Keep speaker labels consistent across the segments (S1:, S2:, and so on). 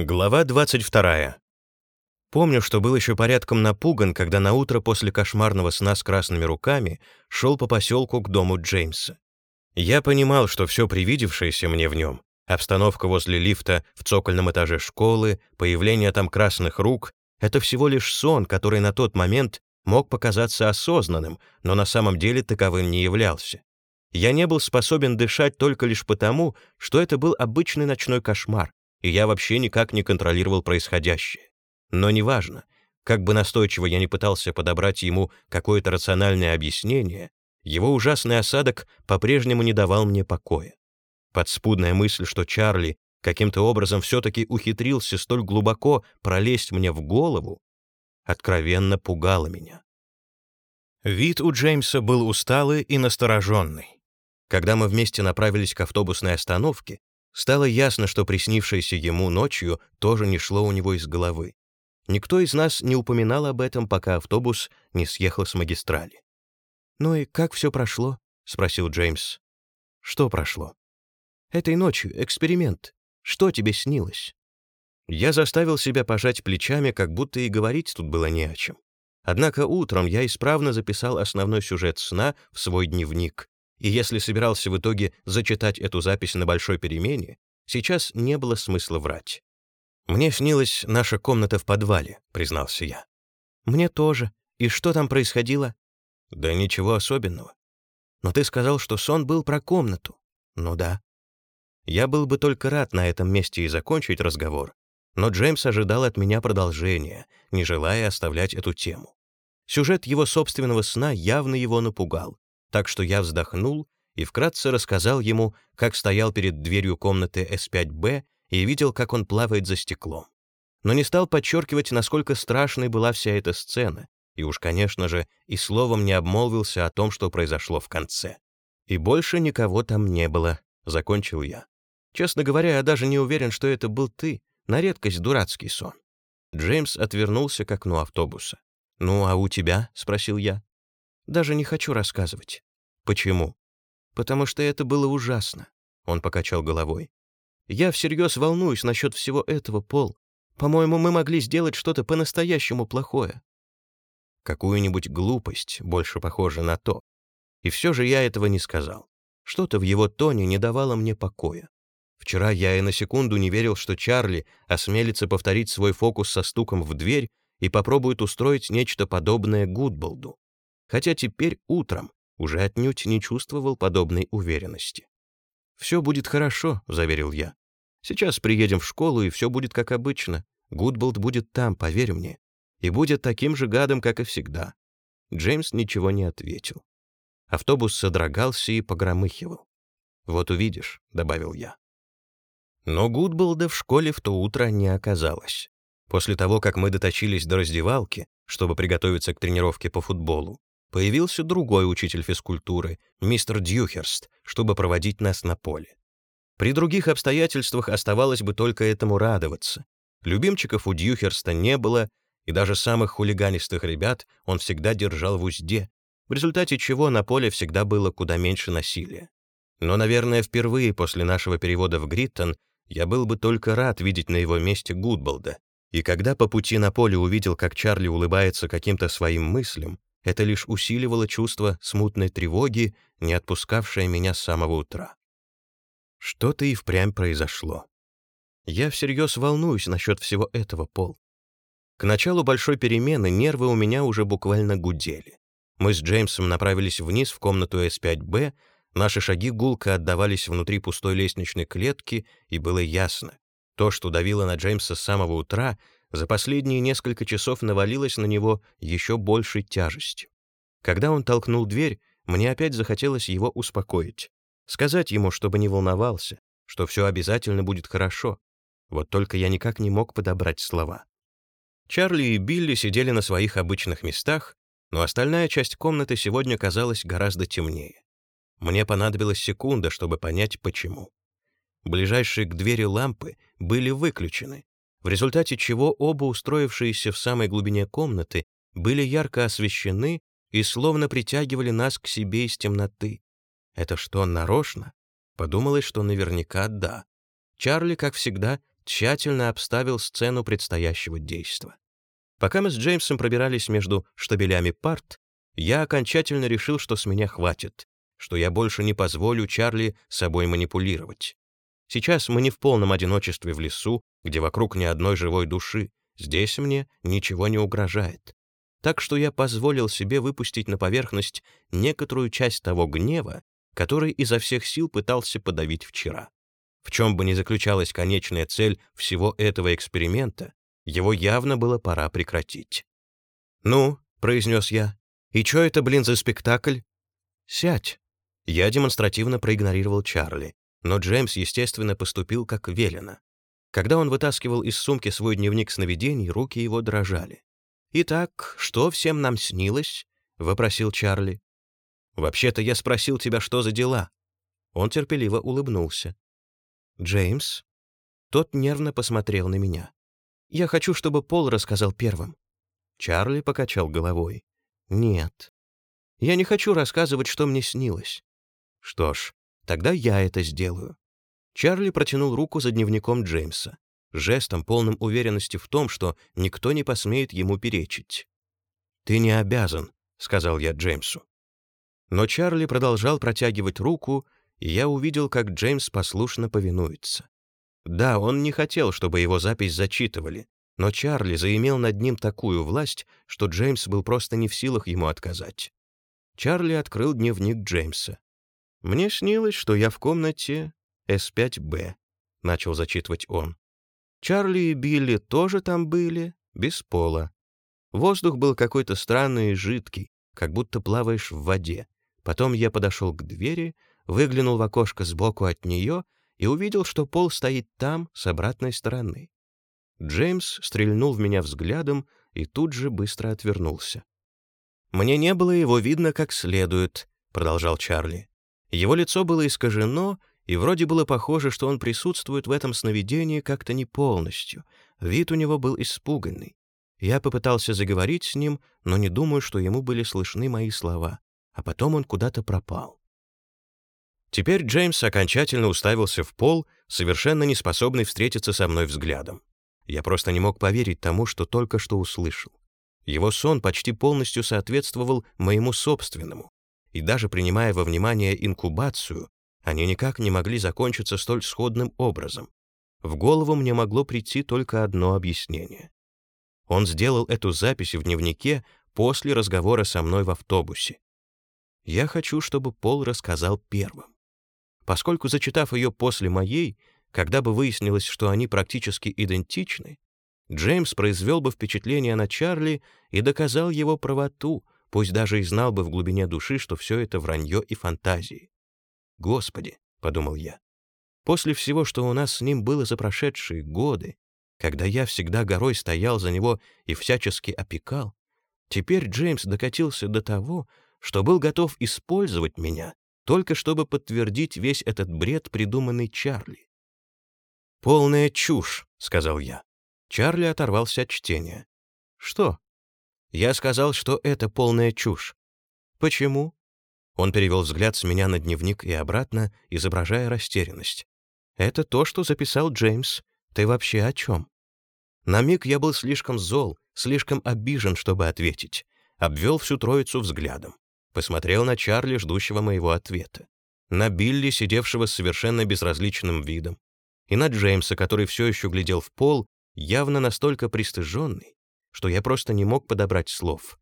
S1: Глава 22. Помню, что был еще порядком напуган, когда на утро после кошмарного сна с красными руками шел по поселку к дому Джеймса. Я понимал, что все привидевшееся мне в нем, обстановка возле лифта в цокольном этаже школы, появление там красных рук — это всего лишь сон, который на тот момент мог показаться осознанным, но на самом деле таковым не являлся. Я не был способен дышать только лишь потому, что это был обычный ночной кошмар, и я вообще никак не контролировал происходящее. Но неважно, как бы настойчиво я не пытался подобрать ему какое-то рациональное объяснение, его ужасный осадок по-прежнему не давал мне покоя. Подспудная мысль, что Чарли каким-то образом все-таки ухитрился столь глубоко пролезть мне в голову, откровенно пугала меня. Вид у Джеймса был усталый и настороженный. Когда мы вместе направились к автобусной остановке, Стало ясно, что приснившееся ему ночью тоже не шло у него из головы. Никто из нас не упоминал об этом, пока автобус не съехал с магистрали. «Ну и как все прошло?» — спросил Джеймс. «Что прошло?» «Этой ночью эксперимент. Что тебе снилось?» Я заставил себя пожать плечами, как будто и говорить тут было не о чем. Однако утром я исправно записал основной сюжет сна в свой дневник, и если собирался в итоге зачитать эту запись на большой перемене, сейчас не было смысла врать. «Мне снилась наша комната в подвале», — признался я. «Мне тоже. И что там происходило?» «Да ничего особенного. Но ты сказал, что сон был про комнату». «Ну да». Я был бы только рад на этом месте и закончить разговор, но Джеймс ожидал от меня продолжения, не желая оставлять эту тему. Сюжет его собственного сна явно его напугал, так что я вздохнул и вкратце рассказал ему, как стоял перед дверью комнаты С5Б и видел, как он плавает за стеклом. Но не стал подчеркивать, насколько страшной была вся эта сцена, и уж, конечно же, и словом не обмолвился о том, что произошло в конце. «И больше никого там не было», — закончил я. «Честно говоря, я даже не уверен, что это был ты, на редкость дурацкий сон». Джеймс отвернулся к окну автобуса. «Ну, а у тебя?» — спросил я. Даже не хочу рассказывать. Почему? Потому что это было ужасно. Он покачал головой. Я всерьез волнуюсь насчет всего этого, Пол. По-моему, мы могли сделать что-то по-настоящему плохое. Какую-нибудь глупость, больше похоже на то. И все же я этого не сказал. Что-то в его тоне не давало мне покоя. Вчера я и на секунду не верил, что Чарли осмелится повторить свой фокус со стуком в дверь и попробует устроить нечто подобное Гудболду хотя теперь утром уже отнюдь не чувствовал подобной уверенности. «Все будет хорошо», — заверил я. «Сейчас приедем в школу, и все будет как обычно. Гудболд будет там, поверь мне. И будет таким же гадом, как и всегда». Джеймс ничего не ответил. Автобус содрогался и погромыхивал. «Вот увидишь», — добавил я. Но Гудболда в школе в то утро не оказалось. После того, как мы дотащились до раздевалки, чтобы приготовиться к тренировке по футболу, появился другой учитель физкультуры, мистер Дьюхерст, чтобы проводить нас на поле. При других обстоятельствах оставалось бы только этому радоваться. Любимчиков у Дьюхерста не было, и даже самых хулиганистых ребят он всегда держал в узде, в результате чего на поле всегда было куда меньше насилия. Но, наверное, впервые после нашего перевода в Гриттон я был бы только рад видеть на его месте Гудболда. И когда по пути на поле увидел, как Чарли улыбается каким-то своим мыслям, это лишь усиливало чувство смутной тревоги, не отпускавшее меня с самого утра. Что-то и впрямь произошло. Я всерьез волнуюсь насчет всего этого, Пол. К началу большой перемены нервы у меня уже буквально гудели. Мы с Джеймсом направились вниз в комнату С5Б, наши шаги гулко отдавались внутри пустой лестничной клетки, и было ясно. То, что давило на Джеймса с самого утра, за последние несколько часов навалилась на него еще большей тяжестью. Когда он толкнул дверь, мне опять захотелось его успокоить, сказать ему, чтобы не волновался, что все обязательно будет хорошо. Вот только я никак не мог подобрать слова. Чарли и Билли сидели на своих обычных местах, но остальная часть комнаты сегодня казалась гораздо темнее. Мне понадобилась секунда, чтобы понять, почему. Ближайшие к двери лампы были выключены, в результате чего оба устроившиеся в самой глубине комнаты были ярко освещены и словно притягивали нас к себе из темноты. Это что, нарочно? Подумалось, что наверняка да. Чарли, как всегда, тщательно обставил сцену предстоящего действа. Пока мы с Джеймсом пробирались между штабелями парт, я окончательно решил, что с меня хватит, что я больше не позволю Чарли собой манипулировать. Сейчас мы не в полном одиночестве в лесу, где вокруг ни одной живой души, здесь мне ничего не угрожает. Так что я позволил себе выпустить на поверхность некоторую часть того гнева, который изо всех сил пытался подавить вчера. В чем бы ни заключалась конечная цель всего этого эксперимента, его явно было пора прекратить. «Ну», — произнес я, — «и чё это, блин, за спектакль?» «Сядь». Я демонстративно проигнорировал Чарли, но Джеймс, естественно, поступил как велено. Когда он вытаскивал из сумки свой дневник сновидений, руки его дрожали. «Итак, что всем нам снилось?» — вопросил Чарли. «Вообще-то я спросил тебя, что за дела». Он терпеливо улыбнулся. «Джеймс?» Тот нервно посмотрел на меня. «Я хочу, чтобы Пол рассказал первым». Чарли покачал головой. «Нет. Я не хочу рассказывать, что мне снилось». «Что ж, тогда я это сделаю». Чарли протянул руку за дневником Джеймса, жестом, полным уверенности в том, что никто не посмеет ему перечить. «Ты не обязан», — сказал я Джеймсу. Но Чарли продолжал протягивать руку, и я увидел, как Джеймс послушно повинуется. Да, он не хотел, чтобы его запись зачитывали, но Чарли заимел над ним такую власть, что Джеймс был просто не в силах ему отказать. Чарли открыл дневник Джеймса. «Мне снилось, что я в комнате С5Б», — начал зачитывать он. «Чарли и Билли тоже там были, без пола. Воздух был какой-то странный и жидкий, как будто плаваешь в воде. Потом я подошел к двери, выглянул в окошко сбоку от нее — и увидел, что Пол стоит там, с обратной стороны. Джеймс стрельнул в меня взглядом и тут же быстро отвернулся. «Мне не было его видно как следует», — продолжал Чарли. Его лицо было искажено, и вроде было похоже, что он присутствует в этом сновидении как-то не полностью. Вид у него был испуганный. Я попытался заговорить с ним, но не думаю, что ему были слышны мои слова. А потом он куда-то пропал. Теперь Джеймс окончательно уставился в пол, совершенно не способный встретиться со мной взглядом. Я просто не мог поверить тому, что только что услышал. Его сон почти полностью соответствовал моему собственному, и даже принимая во внимание инкубацию, они никак не могли закончиться столь сходным образом. В голову мне могло прийти только одно объяснение. Он сделал эту запись в дневнике после разговора со мной в автобусе. Я хочу, чтобы Пол рассказал первым поскольку, зачитав ее после моей, когда бы выяснилось, что они практически идентичны, Джеймс произвел бы впечатление на Чарли и доказал его правоту, пусть даже и знал бы в глубине души, что все это вранье и фантазии. «Господи», — подумал я, — «после всего, что у нас с ним было за прошедшие годы, когда я всегда горой стоял за него и всячески опекал, теперь Джеймс докатился до того, что был готов использовать меня только чтобы подтвердить весь этот бред, придуманный Чарли. «Полная чушь», — сказал я. Чарли оторвался от чтения. «Что?» «Я сказал, что это полная чушь». «Почему?» Он перевел взгляд с меня на дневник и обратно, изображая растерянность. «Это то, что записал Джеймс. Ты вообще о чем?» На миг я был слишком зол, слишком обижен, чтобы ответить. Обвел всю троицу взглядом. Посмотрел на Чарли, ждущего моего ответа. На Билли, сидевшего с совершенно безразличным видом. И на Джеймса, который все еще глядел в пол, явно настолько пристыженный, что я просто не мог подобрать слов.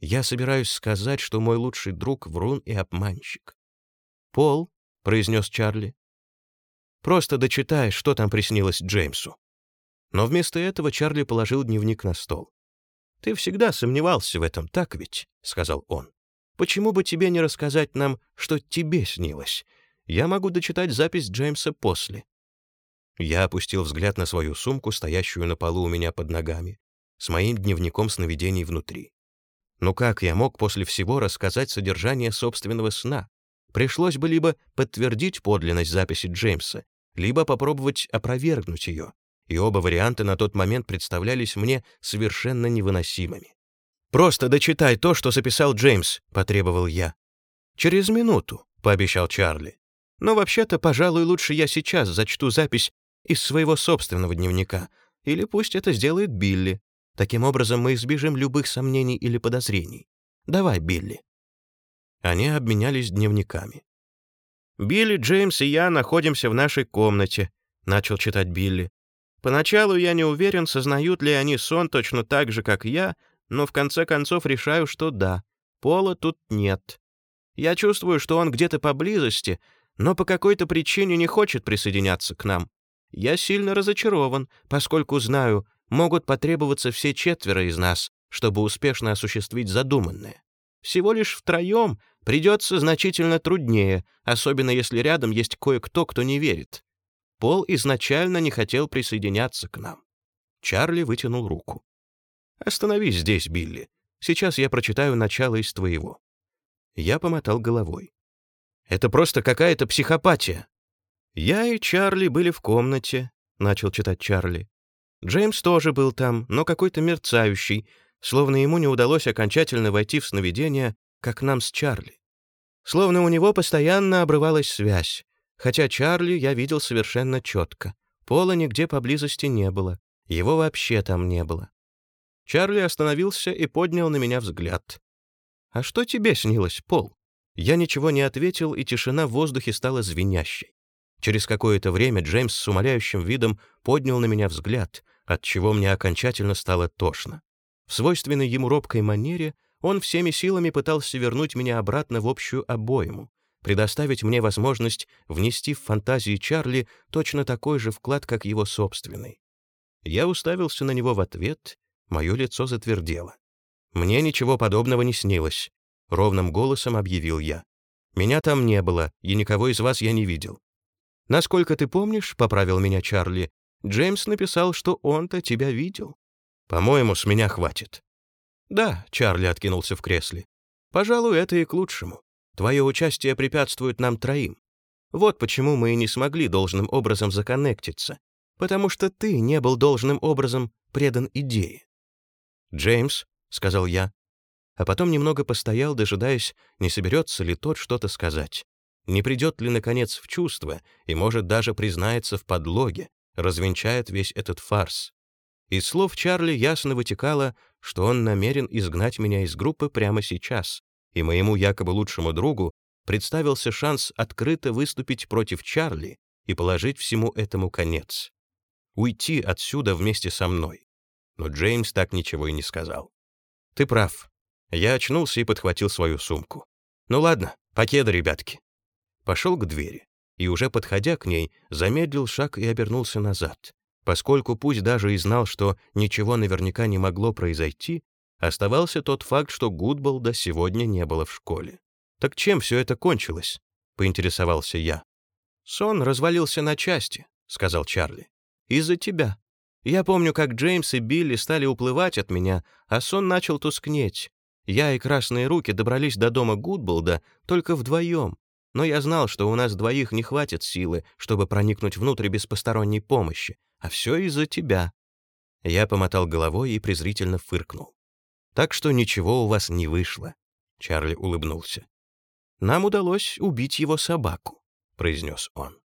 S1: Я собираюсь сказать, что мой лучший друг — врун и обманщик. «Пол», — произнес Чарли, — «просто дочитай, что там приснилось Джеймсу». Но вместо этого Чарли положил дневник на стол. «Ты всегда сомневался в этом, так ведь?» — сказал он. Почему бы тебе не рассказать нам, что тебе снилось? Я могу дочитать запись Джеймса после». Я опустил взгляд на свою сумку, стоящую на полу у меня под ногами, с моим дневником сновидений внутри. Ну как я мог после всего рассказать содержание собственного сна? Пришлось бы либо подтвердить подлинность записи Джеймса, либо попробовать опровергнуть ее, и оба варианта на тот момент представлялись мне совершенно невыносимыми. «Просто дочитай то, что записал Джеймс», — потребовал я. «Через минуту», — пообещал Чарли. «Но вообще-то, пожалуй, лучше я сейчас зачту запись Из своего собственного дневника. Или пусть это сделает Билли. Таким образом, мы избежим любых сомнений или подозрений. Давай, Билли». Они обменялись дневниками. «Билли, Джеймс и я находимся в нашей комнате», — начал читать Билли. «Поначалу я не уверен, сознают ли они сон точно так же, как я, но в конце концов решаю, что да. Пола тут нет. Я чувствую, что он где-то поблизости, но по какой-то причине не хочет присоединяться к нам. Я сильно разочарован, поскольку знаю, могут потребоваться все четверо из нас, чтобы успешно осуществить задуманное. Всего лишь втроем придется значительно труднее, особенно если рядом есть кое-кто, кто не верит. Пол изначально не хотел присоединяться к нам. Чарли вытянул руку. «Остановись здесь, Билли. Сейчас я прочитаю начало из твоего». Я помотал головой. «Это просто какая-то психопатия». «Я и Чарли были в комнате», — начал читать Чарли. Джеймс тоже был там, но какой-то мерцающий, словно ему не удалось окончательно войти в сновидение, как нам с Чарли. Словно у него постоянно обрывалась связь, хотя Чарли я видел совершенно четко. Пола нигде поблизости не было, его вообще там не было. Чарли остановился и поднял на меня взгляд. «А что тебе снилось, Пол?» Я ничего не ответил, и тишина в воздухе стала звенящей. Через какое-то время Джеймс с умоляющим видом поднял на меня взгляд, от чего мне окончательно стало тошно. В свойственной ему робкой манере он всеми силами пытался вернуть меня обратно в общую обойму, предоставить мне возможность внести в фантазии Чарли точно такой же вклад, как его собственный. Я уставился на него в ответ Мое лицо затвердело. «Мне ничего подобного не снилось», — ровным голосом объявил я. «Меня там не было, и никого из вас я не видел». «Насколько ты помнишь», — поправил меня Чарли, «Джеймс написал, что он-то тебя видел». «По-моему, с меня хватит». «Да», — Чарли откинулся в кресле. «Пожалуй, это и к лучшему. Твое участие препятствует нам троим. Вот почему мы и не смогли должным образом законнектиться. Потому что ты не был должным образом предан идее. «Джеймс», — сказал я, а потом немного постоял, дожидаясь, не соберется ли тот что-то сказать, не придет ли, наконец, в чувство и, может, даже признается в подлоге, развенчает весь этот фарс. Из слов Чарли ясно вытекало, что он намерен изгнать меня из группы прямо сейчас, и моему якобы лучшему другу представился шанс открыто выступить против Чарли и положить всему этому конец. Уйти отсюда вместе со мной но Джеймс так ничего и не сказал. «Ты прав». Я очнулся и подхватил свою сумку. «Ну ладно, покеда, ребятки». Пошел к двери и, уже подходя к ней, замедлил шаг и обернулся назад, поскольку пусть даже и знал, что ничего наверняка не могло произойти, оставался тот факт, что Гудболда сегодня не было в школе. «Так чем все это кончилось?» — поинтересовался я. «Сон развалился на части», — сказал Чарли. «Из-за тебя. Я помню, как Джеймс и Билли стали уплывать от меня, а сон начал тускнеть. Я и Красные Руки добрались до дома Гудболда только вдвоем, но я знал, что у нас двоих не хватит силы, чтобы проникнуть внутрь без посторонней помощи, а все из-за тебя». Я помотал головой и презрительно фыркнул. «Так что ничего у вас не вышло», — Чарли улыбнулся. «Нам удалось убить его собаку», — произнес он.